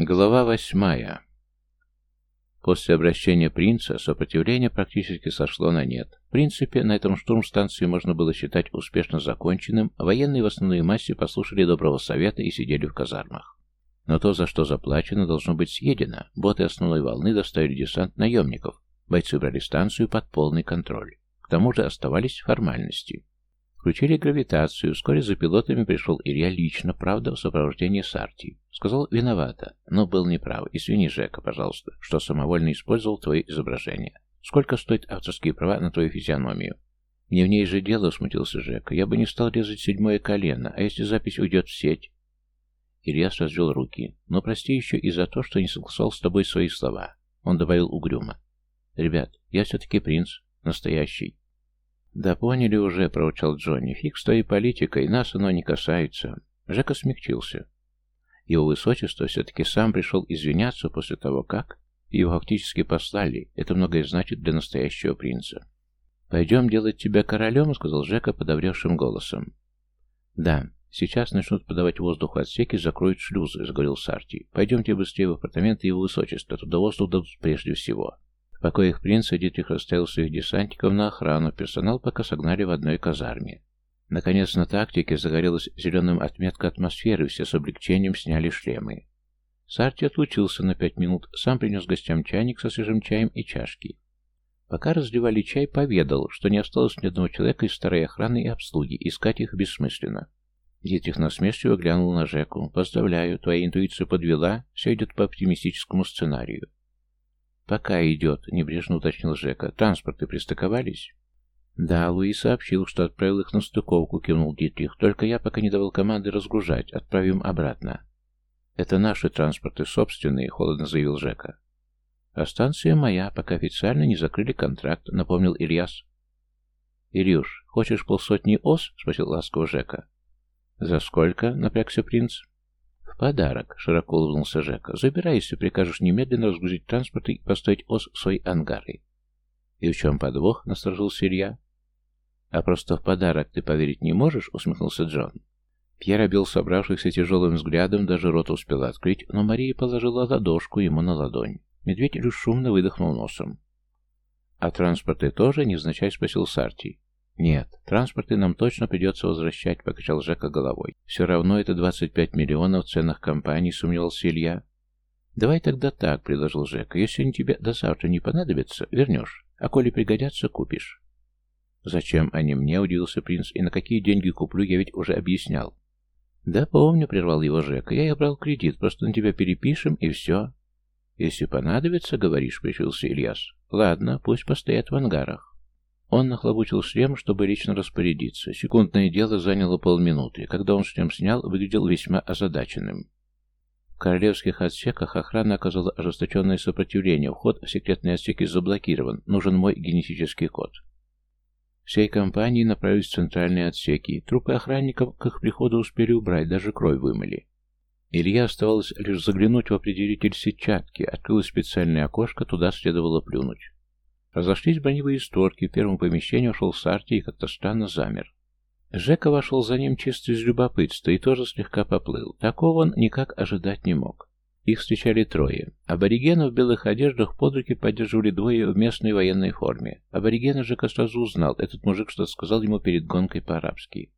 Глава восьмая. После обращения принца сопротивление практически сошло на нет. В принципе, на этом штурм станции можно было считать успешно законченным, а военные в основной массе послушали доброго совета и сидели в казармах. Но то, за что заплачено, должно быть съедено. Боты основной волны доставили десант наемников. Бойцы брали станцию под полный контроль. К тому же оставались формальности. Включили гравитацию. Вскоре за пилотами пришел Илья лично, правда, в сопровождении Сарти. Сказал виновата, но был неправ. Извини, Жека, пожалуйста, что самовольно использовал твое изображение. Сколько стоят авторские права на твою физиономию? Не в ней же дело, смутился Жека. Я бы не стал резать седьмое колено, а если запись уйдет в сеть? Илья развел руки. Но прости еще и за то, что не согласовал с тобой свои слова. Он добавил угрюмо. Ребят, я все-таки принц. Настоящий. «Да поняли уже», — проучал Джонни. «Фиг с твоей политикой, нас оно не касается». Жека смягчился. Его высочество все-таки сам пришел извиняться после того, как его фактически послали. Это многое значит для настоящего принца. «Пойдем делать тебя королем», — сказал Жека подобревшим голосом. «Да, сейчас начнут подавать воздух в отсеки, закроют шлюзы», — заговорил Сарти. «Пойдемте быстрее в апартаменты его высочества, туда воздух дадут прежде всего». В покоях принца Дитрих расставил своих десантников на охрану, персонал пока согнали в одной казарме. Наконец на тактике загорелась зеленым отметка атмосферы, все с облегчением сняли шлемы. Сарти отлучился на пять минут, сам принес гостям чайник со свежим чаем и чашки. Пока разливали чай, поведал, что не осталось ни одного человека из старой охраны и обслуги, искать их бессмысленно. Дитрих насмешливо глянул на Жеку. «Поздравляю, твоя интуиция подвела, все идет по оптимистическому сценарию. «Пока идет», — небрежно уточнил Жека. «Транспорты пристыковались?» «Да, Луи сообщил, что отправил их на стыковку», — кивнул Дитрих. «Только я пока не давал команды разгружать. Отправим обратно». «Это наши транспорты, собственные», — холодно заявил Жека. «А станция моя, пока официально не закрыли контракт», — напомнил Ильяс. «Илюш, хочешь полсотни ос?» — спросил ласково Жека. «За сколько?» — напрягся принц. «Подарок», — широко улыбнулся Жека. «Забирай, если прикажешь немедленно разгрузить транспорт и поставить ос в свои ангары». «И в чем подвох?» — насторожился Илья. «А просто в подарок ты поверить не можешь?» — усмехнулся Джон. Пьер обил собравшихся тяжелым взглядом, даже рот успел открыть, но Мария положила ладошку ему на ладонь. Медведь лишь шумно выдохнул носом. «А транспорты тоже?» — невзначай спросил Сарти. «Нет, транспорты нам точно придется возвращать», — покачал Жека головой. «Все равно это 25 миллионов в ценах компании», — сомневался Илья. «Давай тогда так», — предложил Жека. «Если они тебе до завтра не понадобятся, вернешь. А коли пригодятся, купишь». «Зачем они мне?» — удивился принц. «И на какие деньги куплю, я ведь уже объяснял». «Да, помню», — прервал его Жека. «Я и брал кредит, просто на тебя перепишем, и все». «Если понадобится, — говоришь, — причился Ильяс. Ладно, пусть постоят в ангарах». Он нахлобучил шлем, чтобы лично распорядиться. Секундное дело заняло полминуты. Когда он шлем снял, выглядел весьма озадаченным. В королевских отсеках охрана оказала ожесточенное сопротивление. Вход в секретные отсеки заблокирован. Нужен мой генетический код. Всей компании направились в центральные отсеки. Трупы охранников к их приходу успели убрать, даже кровь вымыли. Илья оставалось лишь заглянуть в определитель сетчатки. Открылось специальное окошко, туда следовало плюнуть. Разошлись броневые створки, в первом помещении ушел Сарти и как-то странно замер. Жека вошел за ним чисто из любопытства и тоже слегка поплыл. Такого он никак ожидать не мог. Их встречали трое. Аборигенов в белых одеждах под руки поддерживали двое в местной военной форме. Аборигена Жека сразу узнал. Этот мужик что-то сказал ему перед гонкой по-арабски.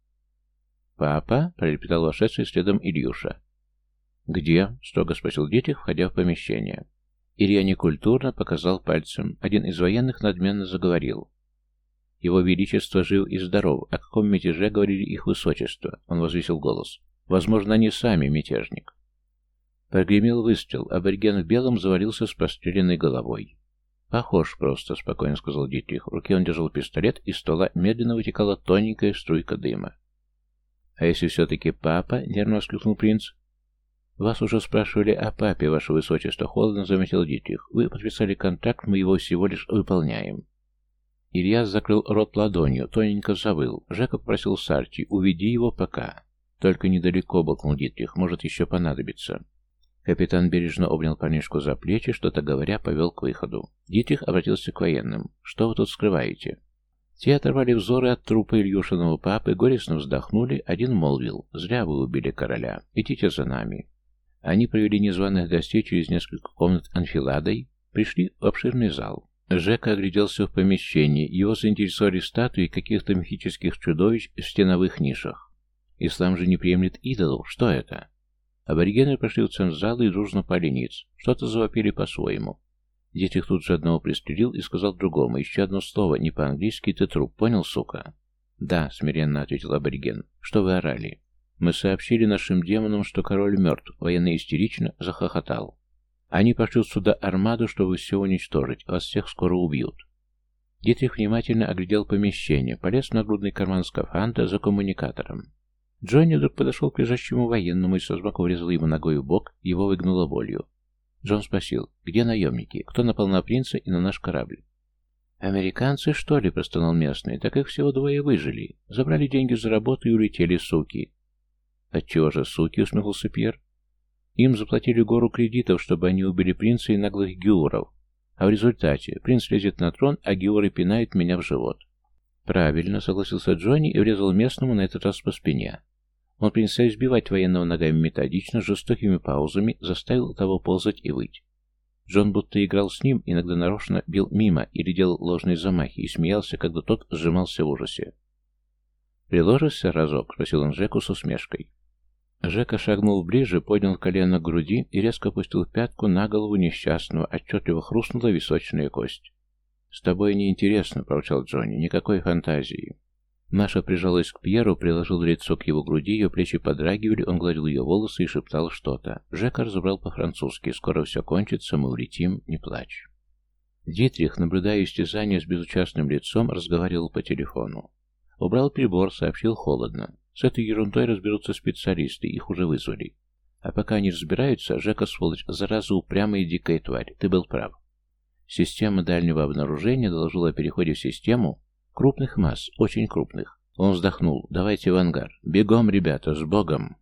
«Папа?» — пролепетал вошедший следом Ильюша. «Где?» — строго спросил Детих, входя в помещение. Илья некультурно показал пальцем. Один из военных надменно заговорил. Его Величество жив и здоров. О каком мятеже говорили их высочество? Он возвысил голос. Возможно, они сами мятежник. Прогремел выстрел. Абориген в белом завалился с простреленной головой. «Похож просто», — спокойно сказал Дитрих. В руке он держал пистолет, из стола медленно вытекала тоненькая струйка дыма. «А если все-таки папа?» — нервно воскликнул принц. «Вас уже спрашивали о папе, ваше высочество», — холодно заметил Дитрих. «Вы подписали контракт, мы его всего лишь выполняем». Илья закрыл рот ладонью, тоненько завыл. Жека попросил Сарти, уведи его пока. Только недалеко, болкнул Дитрих, может еще понадобится. Капитан бережно обнял парнишку за плечи, что-то говоря, повел к выходу. Дитрих обратился к военным. «Что вы тут скрываете?» Те оторвали взоры от трупа Ильюшиного папы, горестно вздохнули, один молвил. «Зря вы убили короля. Идите за нами». Они провели незваных гостей через несколько комнат анфиладой, пришли в обширный зал. Жека огляделся в помещении, его заинтересовали статуи каких-то мифических чудовищ в стеновых нишах. Ислам же не приемлет идолов, что это? Аборигены прошли в центр зала и дружно пали что-то завопили по-своему. Детих тут же одного пристрелил и сказал другому, еще одно слово, не по-английски, ты труп, понял, сука? Да, смиренно ответил абориген, что вы орали? Мы сообщили нашим демонам, что король мертв, военный истерично захохотал. Они пошлют сюда армаду, чтобы все уничтожить, вас всех скоро убьют. Дитрих внимательно оглядел помещение, полез в нагрудный карман скафандра за коммуникатором. Джонни вдруг подошел к лежащему военному и со взмака врезал ему ногой в бок, его выгнуло болью. Джон спросил, где наемники, кто напал на принца и на наш корабль? «Американцы, что ли?» – простонал местный. «Так их всего двое выжили. Забрали деньги за работу и улетели, суки». «Отчего же, суки?» – усмехнулся Пьер. «Им заплатили гору кредитов, чтобы они убили принца и наглых геуров. А в результате принц лезет на трон, а геуры пинают меня в живот». «Правильно», — согласился Джонни и врезал местному на этот раз по спине. Он принялся избивать военного ногами методично, жестокими паузами, заставил того ползать и выть. Джон будто играл с ним, иногда нарочно бил мимо или делал ложные замахи и смеялся, когда тот сжимался в ужасе. «Приложишься разок?» — спросил он Жеку с усмешкой. Жека шагнул ближе, поднял колено к груди и резко опустил пятку на голову несчастного, отчетливо хрустнула височная кость. «С тобой неинтересно», — проворчал Джонни, — «никакой фантазии». Маша прижалась к Пьеру, приложил лицо к его груди, ее плечи подрагивали, он гладил ее волосы и шептал что-то. Жека разобрал по-французски «Скоро все кончится, мы улетим, не плачь». Дитрих, наблюдая истязание с безучастным лицом, разговаривал по телефону. Убрал прибор, сообщил холодно. С этой ерундой разберутся специалисты, их уже вызвали. А пока они разбираются, Жека, сволочь, зараза упрямая и дикая тварь. Ты был прав. Система дальнего обнаружения доложила о переходе в систему Крупных масс, очень крупных. Он вздохнул. «Давайте в ангар. Бегом, ребята, с Богом!»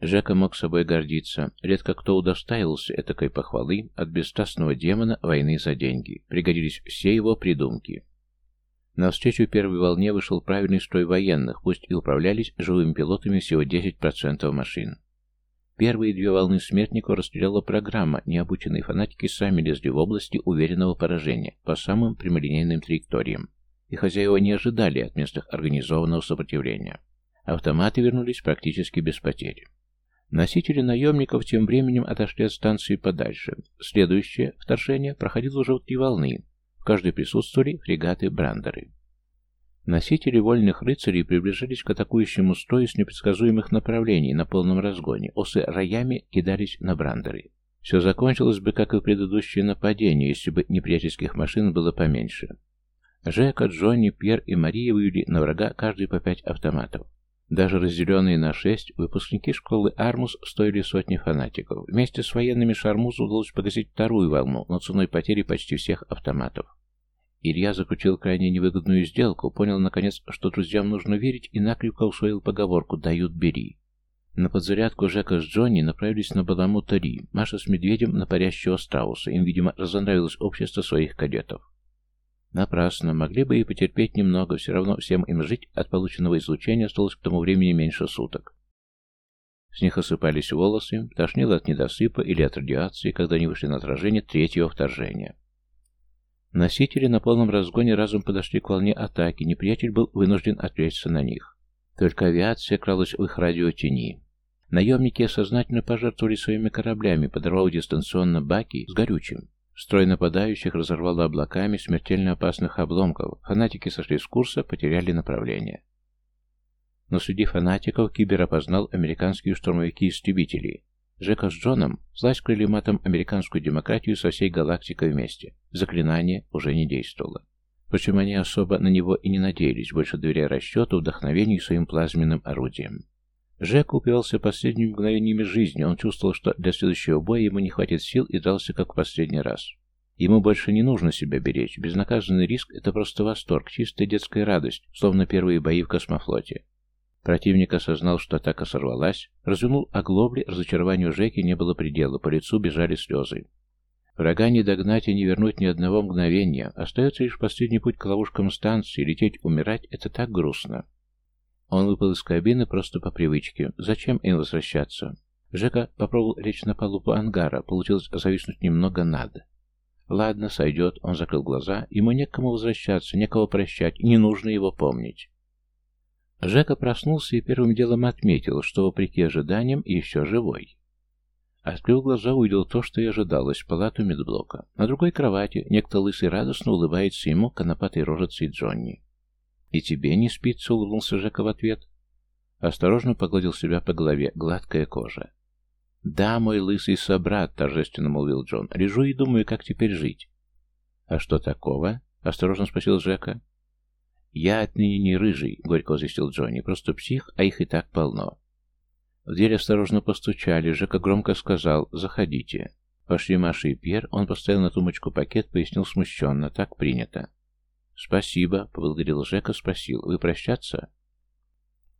Жека мог собой гордиться. Редко кто удостаивался этакой похвалы от бесстрастного демона войны за деньги. Пригодились все его придумки. На встречу первой волне вышел правильный строй военных, пусть и управлялись живыми пилотами всего 10% машин. Первые две волны смертников расстреляла программа, необученные фанатики сами лезли в области уверенного поражения по самым прямолинейным траекториям и хозяева не ожидали от местных организованного сопротивления. Автоматы вернулись практически без потерь. Носители наемников тем временем отошли от станции подальше. Следующее вторжение проходило уже в три волны. В каждой присутствовали фрегаты-брандеры. Носители вольных рыцарей приближались к атакующему строю с непредсказуемых направлений на полном разгоне. Осы роями кидались на брандеры. Все закончилось бы, как и предыдущее нападение, если бы неприятельских машин было поменьше. Жека, Джонни, Пьер и Мария вывели на врага каждый по пять автоматов. Даже разделенные на шесть, выпускники школы Армус стоили сотни фанатиков. Вместе с военными Шармузу удалось погасить вторую волну, но ценой потери почти всех автоматов. Илья заключил крайне невыгодную сделку, понял наконец, что друзьям нужно верить, и накрепко усвоил поговорку «дают, бери». На подзарядку Жека с Джонни направились на Баламута-Ри, Маша с Медведем на парящего страуса. Им, видимо, разонравилось общество своих кадетов. Напрасно. Могли бы и потерпеть немного, все равно всем им жить от полученного излучения осталось к тому времени меньше суток. С них осыпались волосы, тошнило от недосыпа или от радиации, когда они вышли на отражение третьего вторжения. Носители на полном разгоне разом подошли к волне атаки, неприятель был вынужден отвлечься на них. Только авиация кралась в их радиотени. Наемники осознательно пожертвовали своими кораблями, подорвав дистанционно баки с горючим. Строй нападающих разорвало облаками смертельно опасных обломков. Фанатики сошли с курса, потеряли направление. Но среди фанатиков Кибер опознал американские штурмовики-истребители. Джека с Джоном сласкали матом американскую демократию со всей галактикой вместе. Заклинание уже не действовало. Впрочем, они особо на него и не надеялись, больше доверяя расчету, вдохновению своим плазменным орудием. Жек упивался последними мгновениями жизни. Он чувствовал, что для следующего боя ему не хватит сил и дрался как в последний раз. Ему больше не нужно себя беречь. Безнаказанный риск — это просто восторг, чистая детская радость, словно первые бои в космофлоте. Противник осознал, что атака сорвалась, развернул оглобли, разочарованию Жеки не было предела, по лицу бежали слезы. Врага не догнать и не вернуть ни одного мгновения. Остается лишь последний путь к ловушкам станции, лететь, умирать — это так грустно. Он выпал из кабины просто по привычке. Зачем им возвращаться? Жека попробовал лечь на палубу ангара, получилось зависнуть немного над. Ладно, сойдет, он закрыл глаза, ему некому возвращаться, некого прощать, не нужно его помнить. Жека проснулся и первым делом отметил, что, вопреки ожиданиям, еще живой. Открыл глаза, увидел то, что и ожидалось, палату медблока. На другой кровати некто лысый радостно улыбается ему конопатой рожицей Джонни. «И тебе не спится?» — улыбнулся Жека в ответ. Осторожно погладил себя по голове, гладкая кожа. «Да, мой лысый собрат», — торжественно молвил Джон. «Лежу и думаю, как теперь жить». «А что такого?» — осторожно спросил Жека. «Я отныне не рыжий», — горько возвестил Джонни. «Просто псих, а их и так полно». В дверь осторожно постучали. Жека громко сказал «Заходите». Пошли Маша и Пьер. Он поставил на тумбочку пакет, пояснил смущенно. «Так принято». «Спасибо», — поблагодарил Жека, спросил. «Вы прощаться?»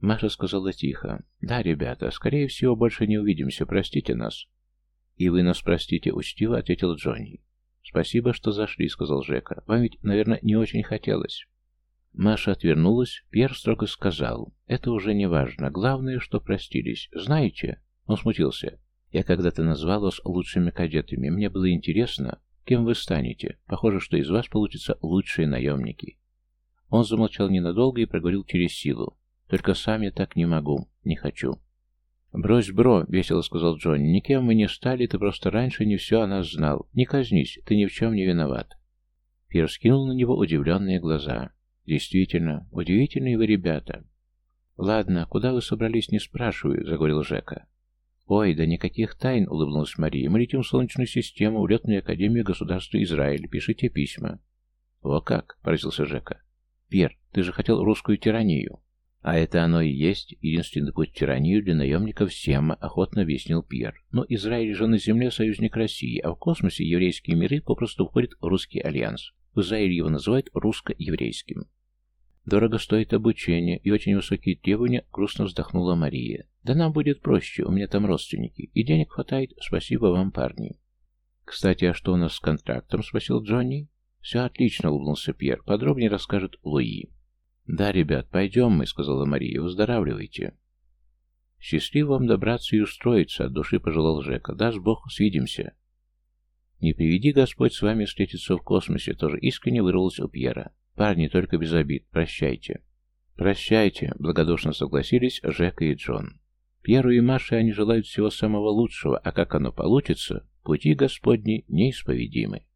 Маша сказала тихо. «Да, ребята, скорее всего, больше не увидимся. Простите нас». «И вы нас простите, учтиво», — ответил Джонни. «Спасибо, что зашли», — сказал Жека. «Вам ведь, наверное, не очень хотелось». Маша отвернулась. Пьер строго сказал. «Это уже не важно. Главное, что простились. Знаете...» Он смутился. «Я когда-то назвал вас лучшими кадетами. Мне было интересно, кем вы станете. Похоже, что из вас получатся лучшие наемники». Он замолчал ненадолго и проговорил через силу. Только сам я так не могу, не хочу. «Брось, бро», — весело сказал Джонни, — «никем мы не стали, ты просто раньше не все о нас знал. Не казнись, ты ни в чем не виноват». Пьер скинул на него удивленные глаза. «Действительно, удивительные вы ребята». «Ладно, куда вы собрались, не спрашиваю», — заговорил Жека. «Ой, да никаких тайн», — улыбнулась Мария. «Мы летим в Солнечную систему, в Летную Академию Государства Израиль. Пишите письма». «О как!» — поразился Жека. «Пьер, ты же хотел русскую тиранию». А это оно и есть единственный путь тиранию для наемников Сема, охотно объяснил Пьер. Но Израиль же на земле союзник России, а в космосе еврейские миры попросту входят в русский альянс. В Израиле его называют русско-еврейским. Дорого стоит обучение и очень высокие требования, грустно вздохнула Мария. Да нам будет проще, у меня там родственники, и денег хватает, спасибо вам, парни. Кстати, а что у нас с контрактом? Спросил Джонни. Все отлично, улыбнулся Пьер. Подробнее расскажет Луи. «Да, ребят, пойдем мы», — сказала Мария, — «выздоравливайте». «Счастливо вам добраться и устроиться», — от души пожелал Жека. «Даст Бог, свидимся». «Не приведи Господь с вами встретиться в космосе», — тоже искренне вырвалось у Пьера. «Парни, только без обид. Прощайте». «Прощайте», — благодушно согласились Жека и Джон. Пьеру и Маше они желают всего самого лучшего, а как оно получится, пути Господни неисповедимы.